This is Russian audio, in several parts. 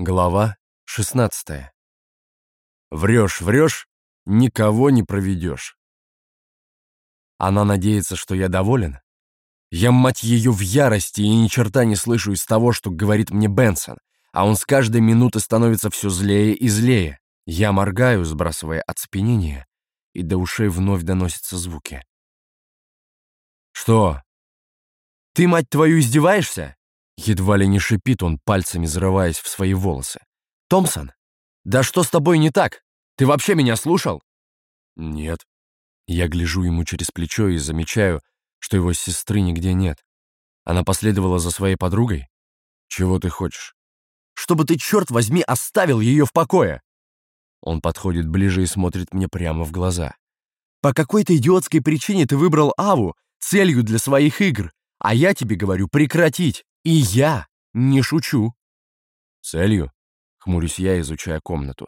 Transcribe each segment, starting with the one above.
Глава 16. Врешь, врешь, никого не проведешь. Она надеется, что я доволен? Я, мать ее, в ярости и ни черта не слышу из того, что говорит мне Бенсон, а он с каждой минуты становится все злее и злее. Я моргаю, сбрасывая оцепенение, и до ушей вновь доносятся звуки. «Что? Ты, мать твою, издеваешься?» Едва ли не шипит он, пальцами зарываясь в свои волосы. «Томпсон, да что с тобой не так? Ты вообще меня слушал?» «Нет». Я гляжу ему через плечо и замечаю, что его сестры нигде нет. Она последовала за своей подругой? «Чего ты хочешь?» «Чтобы ты, черт возьми, оставил ее в покое!» Он подходит ближе и смотрит мне прямо в глаза. «По какой-то идиотской причине ты выбрал Аву целью для своих игр, а я тебе говорю прекратить. И я не шучу. Целью? Хмурюсь я, изучая комнату.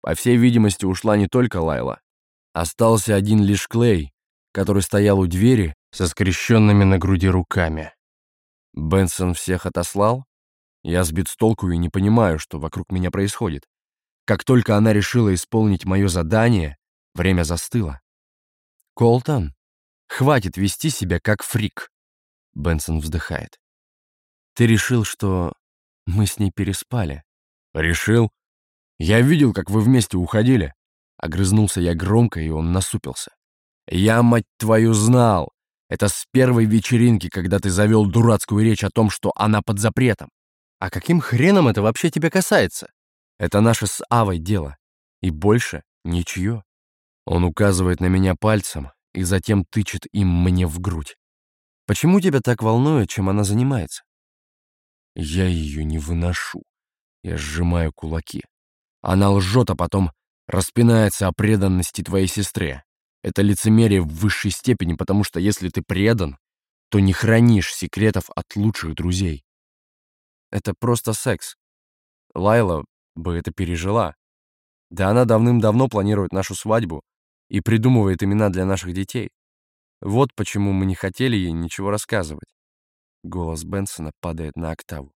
По всей видимости, ушла не только Лайла. Остался один лишь Клей, который стоял у двери со скрещенными на груди руками. Бенсон всех отослал? Я сбит с толку и не понимаю, что вокруг меня происходит. Как только она решила исполнить мое задание, время застыло. «Колтон, хватит вести себя как фрик», — Бенсон вздыхает. Ты решил, что мы с ней переспали? Решил? Я видел, как вы вместе уходили. Огрызнулся я громко, и он насупился. Я, мать твою, знал. Это с первой вечеринки, когда ты завел дурацкую речь о том, что она под запретом. А каким хреном это вообще тебя касается? Это наше с Авой дело. И больше ничье. Он указывает на меня пальцем и затем тычет им мне в грудь. Почему тебя так волнует, чем она занимается? Я ее не выношу. Я сжимаю кулаки. Она лжет, а потом распинается о преданности твоей сестре. Это лицемерие в высшей степени, потому что если ты предан, то не хранишь секретов от лучших друзей. Это просто секс. Лайла бы это пережила. Да она давным-давно планирует нашу свадьбу и придумывает имена для наших детей. Вот почему мы не хотели ей ничего рассказывать. Голос Бенсона падает на октаву.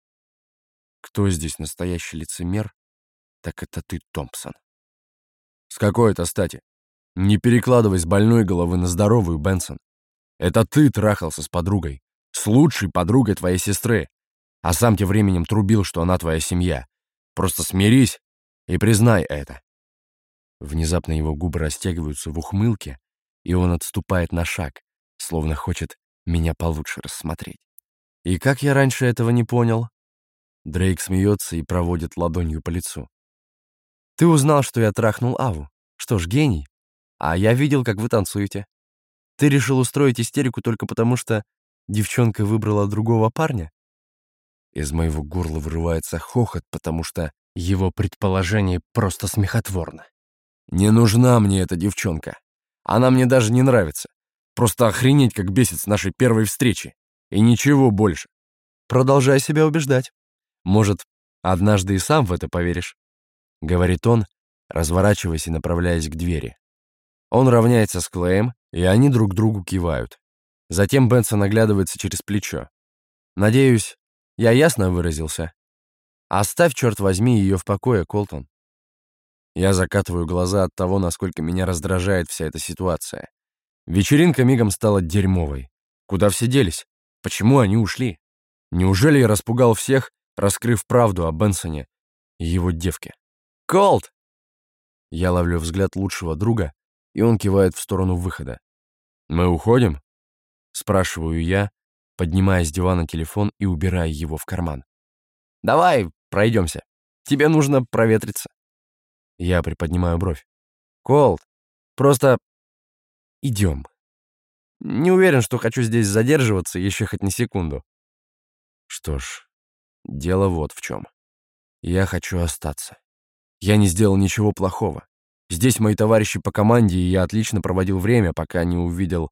Кто здесь настоящий лицемер, так это ты, Томпсон. С какой это стати? Не перекладывай с больной головы на здоровую, Бенсон. Это ты трахался с подругой, с лучшей подругой твоей сестры, а сам тем временем трубил, что она твоя семья. Просто смирись и признай это. Внезапно его губы растягиваются в ухмылке, и он отступает на шаг, словно хочет меня получше рассмотреть. И как я раньше этого не понял? Дрейк смеется и проводит ладонью по лицу. Ты узнал, что я трахнул Аву. Что ж, гений. А я видел, как вы танцуете. Ты решил устроить истерику только потому, что девчонка выбрала другого парня? Из моего горла вырывается хохот, потому что его предположение просто смехотворно. Не нужна мне эта девчонка. Она мне даже не нравится. Просто охренеть, как бесит с нашей первой встречи. И ничего больше. Продолжай себя убеждать. Может, однажды и сам в это поверишь. Говорит он, разворачиваясь и направляясь к двери. Он равняется с Клеем, и они друг другу кивают. Затем Бенсон оглядывается через плечо. «Надеюсь, я ясно выразился? Оставь, черт возьми, ее в покое, Колтон». Я закатываю глаза от того, насколько меня раздражает вся эта ситуация. Вечеринка мигом стала дерьмовой. Куда все делись? Почему они ушли? Неужели я распугал всех, раскрыв правду о Бенсоне и его девке? «Колт!» Я ловлю взгляд лучшего друга, и он кивает в сторону выхода. «Мы уходим?» Спрашиваю я, поднимая с дивана телефон и убирая его в карман. «Давай, пройдемся. Тебе нужно проветриться». Я приподнимаю бровь. «Колт, просто идем». Не уверен, что хочу здесь задерживаться еще хоть на секунду. Что ж, дело вот в чем. Я хочу остаться. Я не сделал ничего плохого. Здесь мои товарищи по команде, и я отлично проводил время, пока не увидел...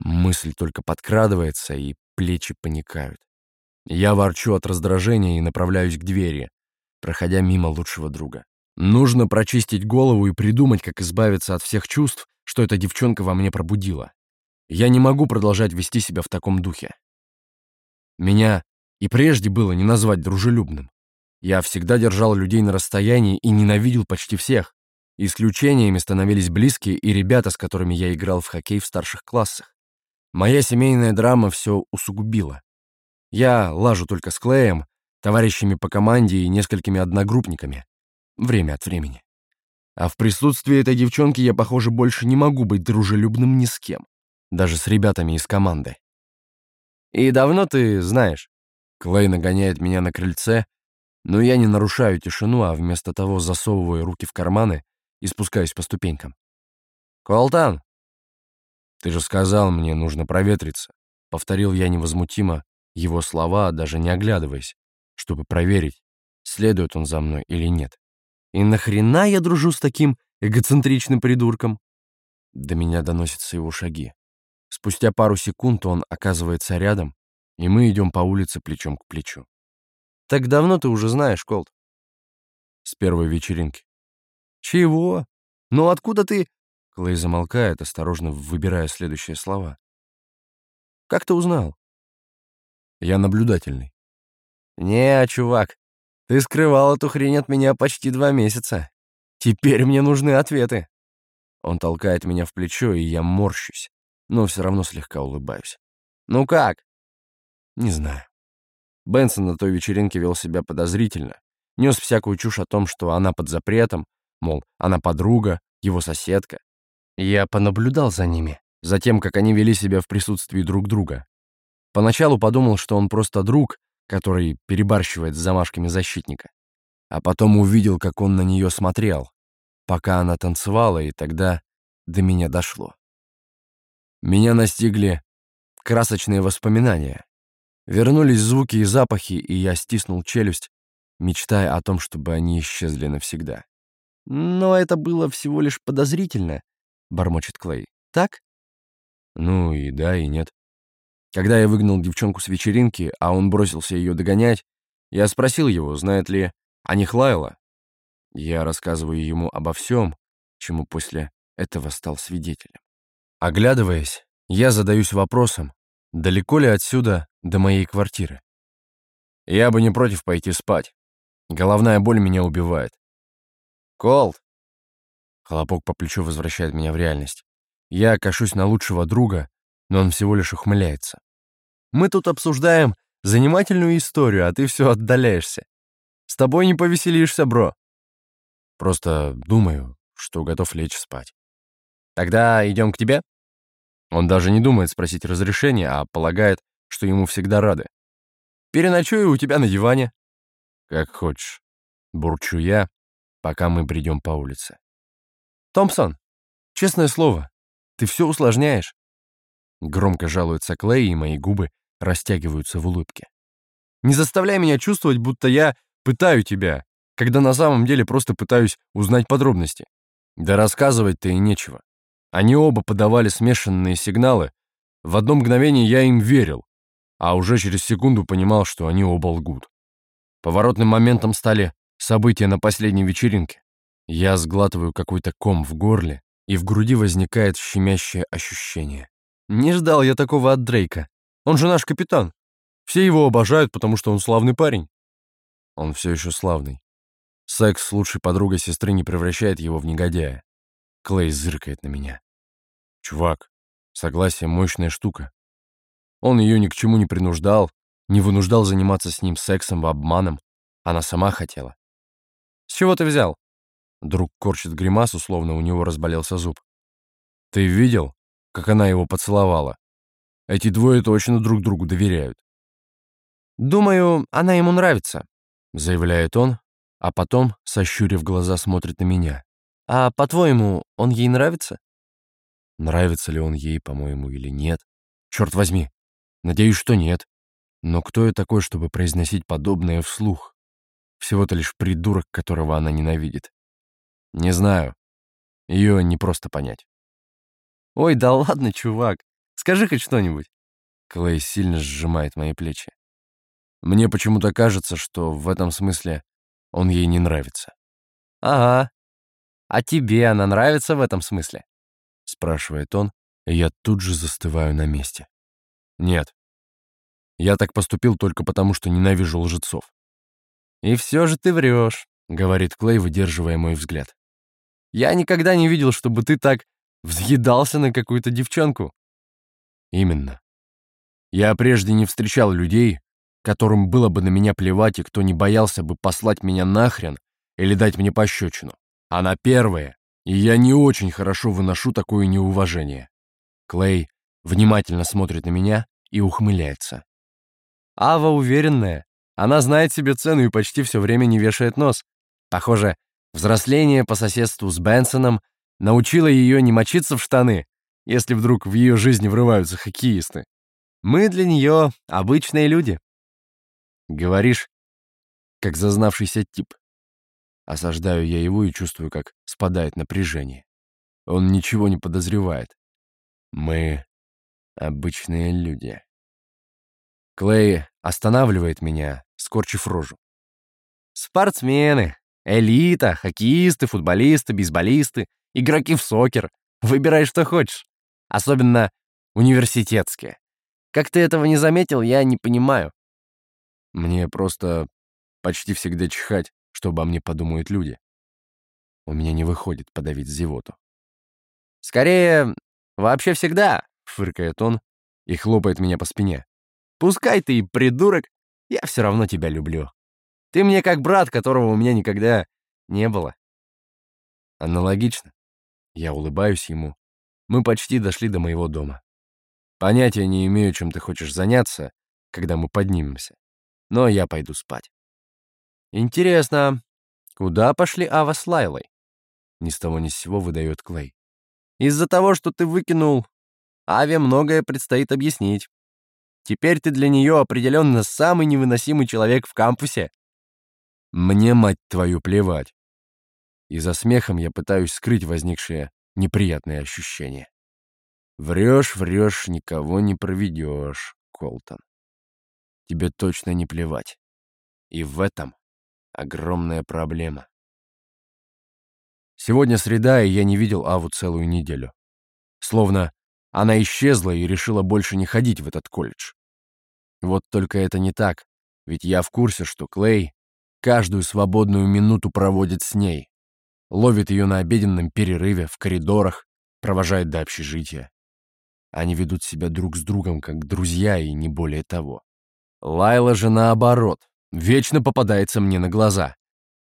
Мысль только подкрадывается, и плечи паникают. Я ворчу от раздражения и направляюсь к двери, проходя мимо лучшего друга. Нужно прочистить голову и придумать, как избавиться от всех чувств, что эта девчонка во мне пробудила. Я не могу продолжать вести себя в таком духе. Меня и прежде было не назвать дружелюбным. Я всегда держал людей на расстоянии и ненавидел почти всех. Исключениями становились близкие и ребята, с которыми я играл в хоккей в старших классах. Моя семейная драма все усугубила. Я лажу только с Клеем, товарищами по команде и несколькими одногруппниками. Время от времени. А в присутствии этой девчонки я, похоже, больше не могу быть дружелюбным ни с кем. Даже с ребятами из команды. «И давно ты знаешь?» Клей нагоняет меня на крыльце, но я не нарушаю тишину, а вместо того засовываю руки в карманы и спускаюсь по ступенькам. «Колтан!» «Ты же сказал мне, нужно проветриться», — повторил я невозмутимо его слова, даже не оглядываясь, чтобы проверить, следует он за мной или нет. И нахрена я дружу с таким эгоцентричным придурком? До меня доносятся его шаги. Спустя пару секунд он оказывается рядом, и мы идем по улице плечом к плечу. «Так давно ты уже знаешь, Колт?» «С первой вечеринки». «Чего? Ну откуда ты...» Клей замолкает, осторожно выбирая следующие слова. «Как ты узнал?» «Я наблюдательный». «Не, чувак, ты скрывал эту хрень от меня почти два месяца. Теперь мне нужны ответы». Он толкает меня в плечо, и я морщусь но все равно слегка улыбаюсь. «Ну как?» «Не знаю». Бенсон на той вечеринке вел себя подозрительно. Нес всякую чушь о том, что она под запретом, мол, она подруга, его соседка. Я понаблюдал за ними, за тем, как они вели себя в присутствии друг друга. Поначалу подумал, что он просто друг, который перебарщивает с замашками защитника. А потом увидел, как он на нее смотрел, пока она танцевала, и тогда до меня дошло. Меня настигли красочные воспоминания. Вернулись звуки и запахи, и я стиснул челюсть, мечтая о том, чтобы они исчезли навсегда. «Но это было всего лишь подозрительно», — бормочет Клей. «Так?» Ну и да, и нет. Когда я выгнал девчонку с вечеринки, а он бросился ее догонять, я спросил его, знает ли о них Лайла. Я рассказываю ему обо всем, чему после этого стал свидетелем. Оглядываясь, я задаюсь вопросом, далеко ли отсюда до моей квартиры. Я бы не против пойти спать. Головная боль меня убивает. Колд! Хлопок по плечу возвращает меня в реальность. Я кашусь на лучшего друга, но он всего лишь ухмыляется. Мы тут обсуждаем занимательную историю, а ты все отдаляешься. С тобой не повеселишься, бро. Просто думаю, что готов лечь спать. Тогда идем к тебе? Он даже не думает спросить разрешения, а полагает, что ему всегда рады. «Переночую у тебя на диване». «Как хочешь», — бурчу я, пока мы бредем по улице. «Томпсон, честное слово, ты все усложняешь». Громко жалуется Клей, и мои губы растягиваются в улыбке. «Не заставляй меня чувствовать, будто я пытаю тебя, когда на самом деле просто пытаюсь узнать подробности. Да рассказывать-то и нечего. Они оба подавали смешанные сигналы. В одно мгновение я им верил, а уже через секунду понимал, что они оба лгут. Поворотным моментом стали события на последней вечеринке. Я сглатываю какой-то ком в горле, и в груди возникает щемящее ощущение. Не ждал я такого от Дрейка. Он же наш капитан. Все его обожают, потому что он славный парень. Он все еще славный. Секс с лучшей подругой сестры не превращает его в негодяя. Клей зыркает на меня. Чувак, согласие — мощная штука. Он ее ни к чему не принуждал, не вынуждал заниматься с ним сексом, обманом. Она сама хотела. «С чего ты взял?» Друг корчит гримасу, словно у него разболелся зуб. «Ты видел, как она его поцеловала? Эти двое точно друг другу доверяют». «Думаю, она ему нравится», — заявляет он, а потом, сощурив глаза, смотрит на меня. «А, по-твоему, он ей нравится?» Нравится ли он ей, по-моему, или нет? Черт возьми! Надеюсь, что нет. Но кто я такой, чтобы произносить подобное вслух? Всего-то лишь придурок, которого она ненавидит. Не знаю. Ее не просто понять. «Ой, да ладно, чувак. Скажи хоть что-нибудь». Клей сильно сжимает мои плечи. Мне почему-то кажется, что в этом смысле он ей не нравится. «Ага. А тебе она нравится в этом смысле?» — спрашивает он, и я тут же застываю на месте. Нет. Я так поступил только потому, что ненавижу лжецов. «И все же ты врешь», — говорит Клей, выдерживая мой взгляд. «Я никогда не видел, чтобы ты так взъедался на какую-то девчонку». «Именно. Я прежде не встречал людей, которым было бы на меня плевать и кто не боялся бы послать меня нахрен или дать мне пощечину. Она первая, и я не очень хорошо выношу такое неуважение. Клей внимательно смотрит на меня и ухмыляется. Ава уверенная. Она знает себе цену и почти все время не вешает нос. Похоже, взросление по соседству с Бенсоном научило ее не мочиться в штаны, если вдруг в ее жизни врываются хоккеисты. Мы для нее обычные люди. Говоришь, как зазнавшийся тип. Осаждаю я его и чувствую, как спадает напряжение. Он ничего не подозревает. Мы обычные люди. Клей останавливает меня, скорчив рожу. Спортсмены, элита, хоккеисты, футболисты, бейсболисты, игроки в сокер. Выбирай, что хочешь. Особенно университетские. Как ты этого не заметил, я не понимаю. Мне просто почти всегда чихать, что обо мне подумают люди. У меня не выходит подавить зевоту. «Скорее, вообще всегда», — фыркает он и хлопает меня по спине. «Пускай ты и придурок, я все равно тебя люблю. Ты мне как брат, которого у меня никогда не было». Аналогично. Я улыбаюсь ему. Мы почти дошли до моего дома. Понятия не имею, чем ты хочешь заняться, когда мы поднимемся но я пойду спать. Интересно, куда пошли Ава с Лайлой? Ни с того ни с сего выдает Клей. Из-за того, что ты выкинул, Аве многое предстоит объяснить. Теперь ты для нее определенно самый невыносимый человек в кампусе. Мне, мать твою, плевать. И за смехом я пытаюсь скрыть возникшее неприятное ощущение. Врешь, врешь, никого не проведешь, Колтон тебе точно не плевать. И в этом огромная проблема. Сегодня среда, и я не видел Аву целую неделю. Словно она исчезла и решила больше не ходить в этот колледж. Вот только это не так, ведь я в курсе, что Клей каждую свободную минуту проводит с ней, ловит ее на обеденном перерыве, в коридорах, провожает до общежития. Они ведут себя друг с другом как друзья и не более того. Лайла же наоборот, вечно попадается мне на глаза.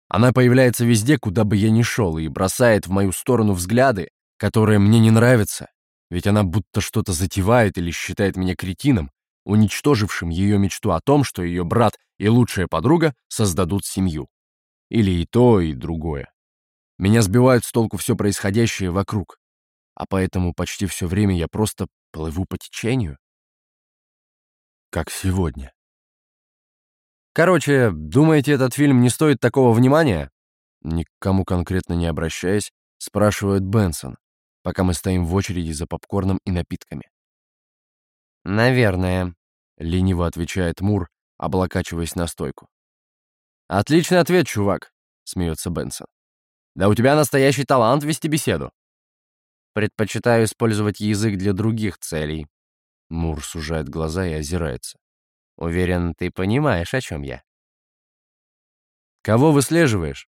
Она появляется везде, куда бы я ни шел, и бросает в мою сторону взгляды, которые мне не нравятся, ведь она будто что-то затевает или считает меня кретином, уничтожившим ее мечту о том, что ее брат и лучшая подруга создадут семью. Или и то, и другое. Меня сбивает с толку все происходящее вокруг, а поэтому почти все время я просто плыву по течению. Как сегодня. Короче, думаете, этот фильм не стоит такого внимания? Никому конкретно не обращаясь, спрашивает Бенсон, пока мы стоим в очереди за попкорном и напитками. «Наверное», — лениво отвечает Мур, облокачиваясь на стойку. «Отличный ответ, чувак», — смеется Бенсон. «Да у тебя настоящий талант вести беседу». «Предпочитаю использовать язык для других целей». Мур сужает глаза и озирается. Уверен, ты понимаешь, о чем я. Кого выслеживаешь?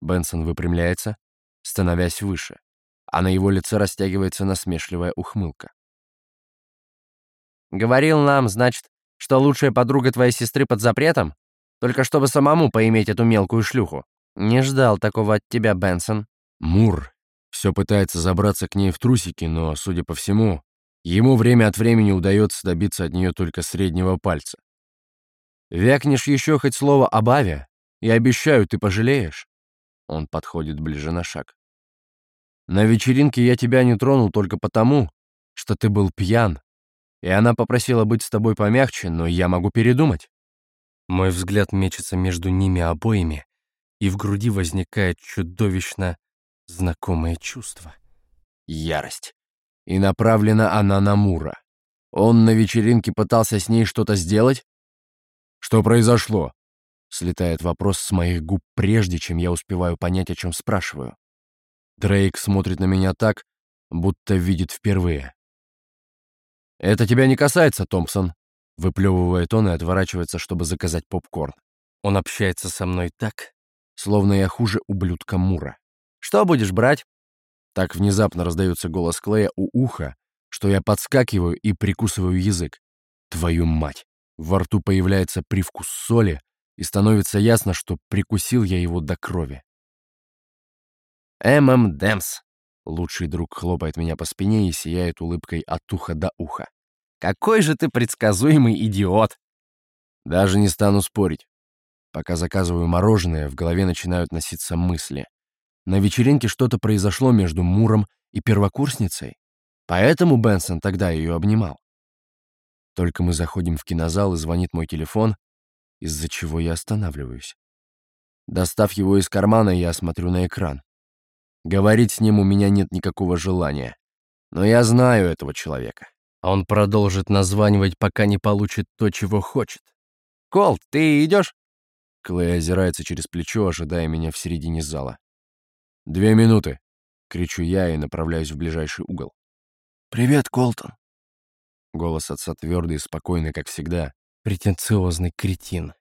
Бенсон выпрямляется, становясь выше, а на его лице растягивается насмешливая ухмылка. Говорил нам, значит, что лучшая подруга твоей сестры под запретом? Только чтобы самому поиметь эту мелкую шлюху. Не ждал такого от тебя, Бенсон. Мур все пытается забраться к ней в трусики, но, судя по всему, ему время от времени удается добиться от нее только среднего пальца. Вякнешь еще хоть слово об Аве, и обещаю, ты пожалеешь. Он подходит ближе на шаг. На вечеринке я тебя не тронул только потому, что ты был пьян, и она попросила быть с тобой помягче, но я могу передумать. Мой взгляд мечется между ними обоими, и в груди возникает чудовищно знакомое чувство. Ярость. И направлена она на Мура. Он на вечеринке пытался с ней что-то сделать, «Что произошло?» Слетает вопрос с моих губ прежде, чем я успеваю понять, о чем спрашиваю. Дрейк смотрит на меня так, будто видит впервые. «Это тебя не касается, Томпсон», — выплевывает он и отворачивается, чтобы заказать попкорн. Он общается со мной так, словно я хуже ублюдка Мура. «Что будешь брать?» Так внезапно раздается голос Клея у уха, что я подскакиваю и прикусываю язык. Твою мать! Во рту появляется привкус соли, и становится ясно, что прикусил я его до крови. «ММ Дэмс!» Лучший друг хлопает меня по спине и сияет улыбкой от уха до уха. «Какой же ты предсказуемый идиот!» Даже не стану спорить. Пока заказываю мороженое, в голове начинают носиться мысли. На вечеринке что-то произошло между Муром и первокурсницей, поэтому Бенсон тогда ее обнимал. Только мы заходим в кинозал, и звонит мой телефон, из-за чего я останавливаюсь. Достав его из кармана, я смотрю на экран. Говорить с ним у меня нет никакого желания. Но я знаю этого человека. Он продолжит названивать, пока не получит то, чего хочет. «Колт, ты идешь?» Клей озирается через плечо, ожидая меня в середине зала. «Две минуты!» — кричу я и направляюсь в ближайший угол. «Привет, Колтон!» Голос отца твердый и спокойный, как всегда. Претенциозный кретин.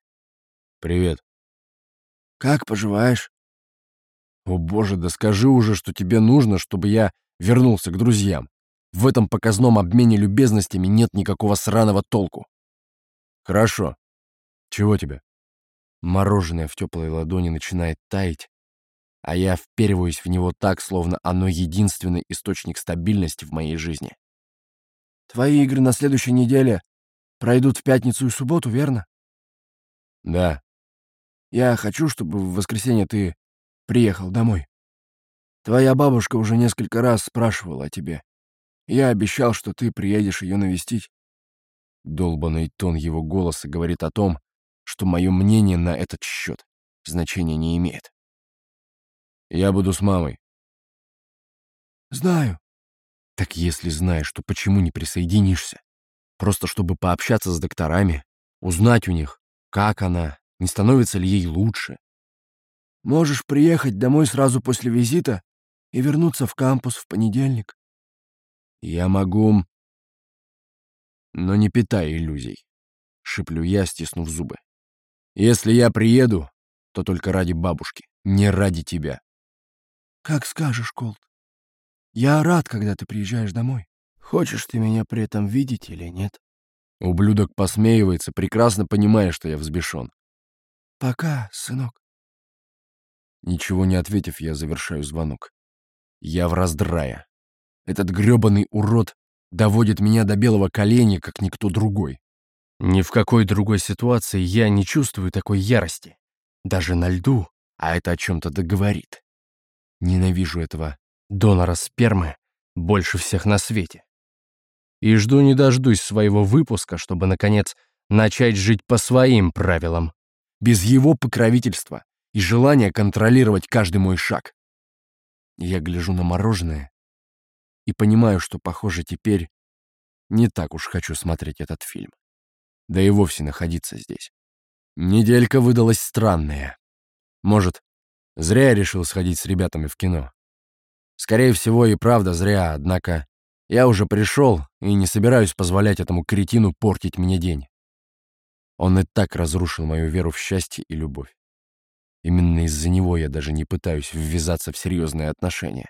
«Привет». «Как поживаешь?» «О боже, да скажи уже, что тебе нужно, чтобы я вернулся к друзьям. В этом показном обмене любезностями нет никакого сраного толку». «Хорошо. Чего тебе?» Мороженое в теплой ладони начинает таять, а я впериваюсь в него так, словно оно единственный источник стабильности в моей жизни. Твои игры на следующей неделе пройдут в пятницу и субботу, верно? Да. Я хочу, чтобы в воскресенье ты приехал домой. Твоя бабушка уже несколько раз спрашивала о тебе. Я обещал, что ты приедешь ее навестить. Долбанный тон его голоса говорит о том, что мое мнение на этот счет значения не имеет. Я буду с мамой. Знаю. Так если знаешь, то почему не присоединишься? Просто чтобы пообщаться с докторами, узнать у них, как она, не становится ли ей лучше. Можешь приехать домой сразу после визита и вернуться в кампус в понедельник. Я могу... Но не питай иллюзий. Шиплю я, стиснув зубы. Если я приеду, то только ради бабушки, не ради тебя. «Как скажешь, Колт. Я рад, когда ты приезжаешь домой. Хочешь ты меня при этом видеть или нет?» Ублюдок посмеивается, прекрасно понимая, что я взбешен. «Пока, сынок». Ничего не ответив, я завершаю звонок. Я в раздрае. Этот грёбаный урод доводит меня до белого коленя, как никто другой. Ни в какой другой ситуации я не чувствую такой ярости. Даже на льду, а это о чем-то договорит. Ненавижу этого донора спермы больше всех на свете. И жду не дождусь своего выпуска, чтобы, наконец, начать жить по своим правилам, без его покровительства и желания контролировать каждый мой шаг. Я гляжу на мороженое и понимаю, что, похоже, теперь не так уж хочу смотреть этот фильм. Да и вовсе находиться здесь. Неделька выдалась странная. Может, Зря я решил сходить с ребятами в кино. Скорее всего, и правда зря, однако я уже пришел и не собираюсь позволять этому кретину портить мне день. Он и так разрушил мою веру в счастье и любовь. Именно из-за него я даже не пытаюсь ввязаться в серьезные отношения.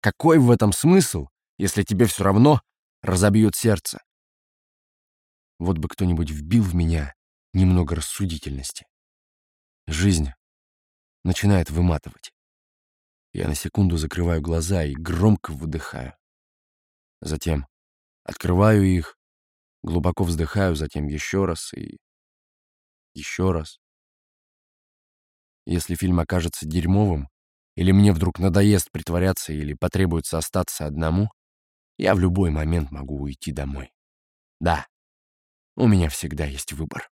Какой в этом смысл, если тебе все равно разобьют сердце? Вот бы кто-нибудь вбил в меня немного рассудительности. Жизнь начинает выматывать. Я на секунду закрываю глаза и громко выдыхаю. Затем открываю их, глубоко вздыхаю, затем еще раз и еще раз. Если фильм окажется дерьмовым, или мне вдруг надоест притворяться, или потребуется остаться одному, я в любой момент могу уйти домой. Да, у меня всегда есть выбор.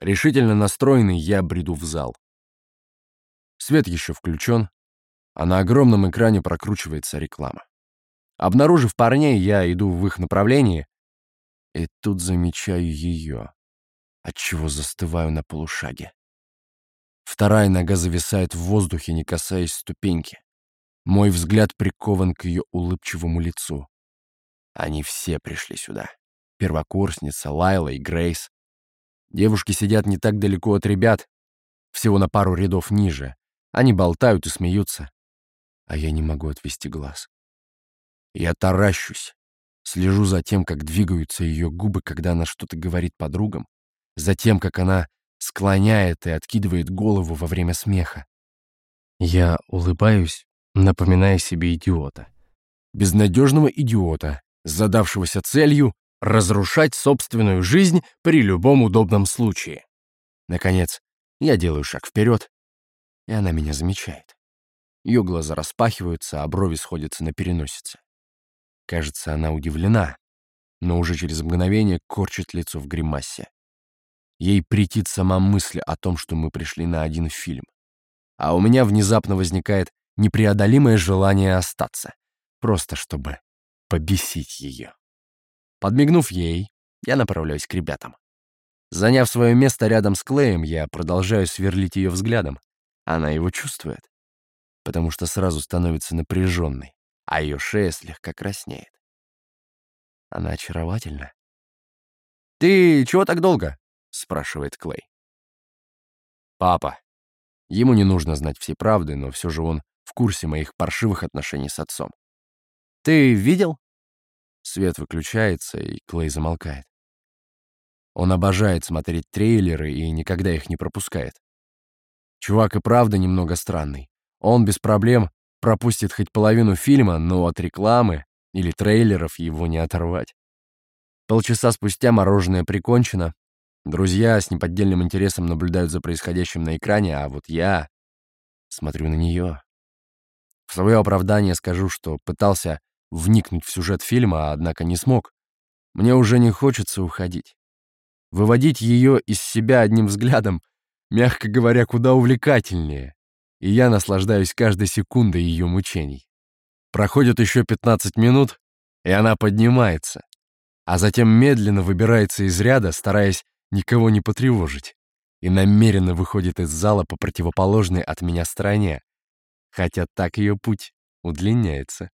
Решительно настроенный, я бреду в зал. Свет еще включен, а на огромном экране прокручивается реклама. Обнаружив парней, я иду в их направлении, и тут замечаю ее, отчего застываю на полушаге. Вторая нога зависает в воздухе, не касаясь ступеньки. Мой взгляд прикован к ее улыбчивому лицу. Они все пришли сюда. Первокурсница, Лайла и Грейс. Девушки сидят не так далеко от ребят, всего на пару рядов ниже. Они болтают и смеются, а я не могу отвести глаз. Я таращусь, слежу за тем, как двигаются ее губы, когда она что-то говорит подругам, за тем, как она склоняет и откидывает голову во время смеха. Я улыбаюсь, напоминая себе идиота. Безнадежного идиота, задавшегося целью разрушать собственную жизнь при любом удобном случае. Наконец, я делаю шаг вперед, и она меня замечает. Ее глаза распахиваются, а брови сходятся на переносице. Кажется, она удивлена, но уже через мгновение корчит лицо в гримасе. Ей претит сама мысль о том, что мы пришли на один фильм. А у меня внезапно возникает непреодолимое желание остаться, просто чтобы побесить ее. Подмигнув ей, я направляюсь к ребятам. Заняв свое место рядом с Клеем, я продолжаю сверлить ее взглядом. Она его чувствует, потому что сразу становится напряженной, а ее шея слегка краснеет. Она очаровательна. «Ты чего так долго?» — спрашивает Клей. «Папа». Ему не нужно знать всей правды, но все же он в курсе моих паршивых отношений с отцом. «Ты видел?» Свет выключается, и Клей замолкает. Он обожает смотреть трейлеры и никогда их не пропускает. Чувак и правда немного странный. Он без проблем пропустит хоть половину фильма, но от рекламы или трейлеров его не оторвать. Полчаса спустя мороженое прикончено. Друзья с неподдельным интересом наблюдают за происходящим на экране, а вот я смотрю на нее. В свое оправдание скажу, что пытался вникнуть в сюжет фильма, однако не смог. Мне уже не хочется уходить. Выводить ее из себя одним взглядом, мягко говоря, куда увлекательнее, и я наслаждаюсь каждой секундой ее мучений. Проходит еще 15 минут, и она поднимается, а затем медленно выбирается из ряда, стараясь никого не потревожить, и намеренно выходит из зала по противоположной от меня стороне, хотя так ее путь удлиняется.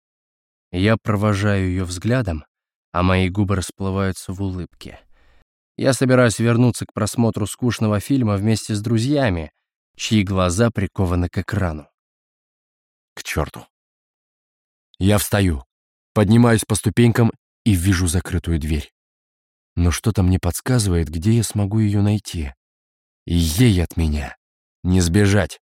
Я провожаю ее взглядом, а мои губы расплываются в улыбке. Я собираюсь вернуться к просмотру скучного фильма вместе с друзьями, чьи глаза прикованы к экрану. К черту. Я встаю, поднимаюсь по ступенькам и вижу закрытую дверь. Но что-то мне подсказывает, где я смогу ее найти. Ей от меня не сбежать.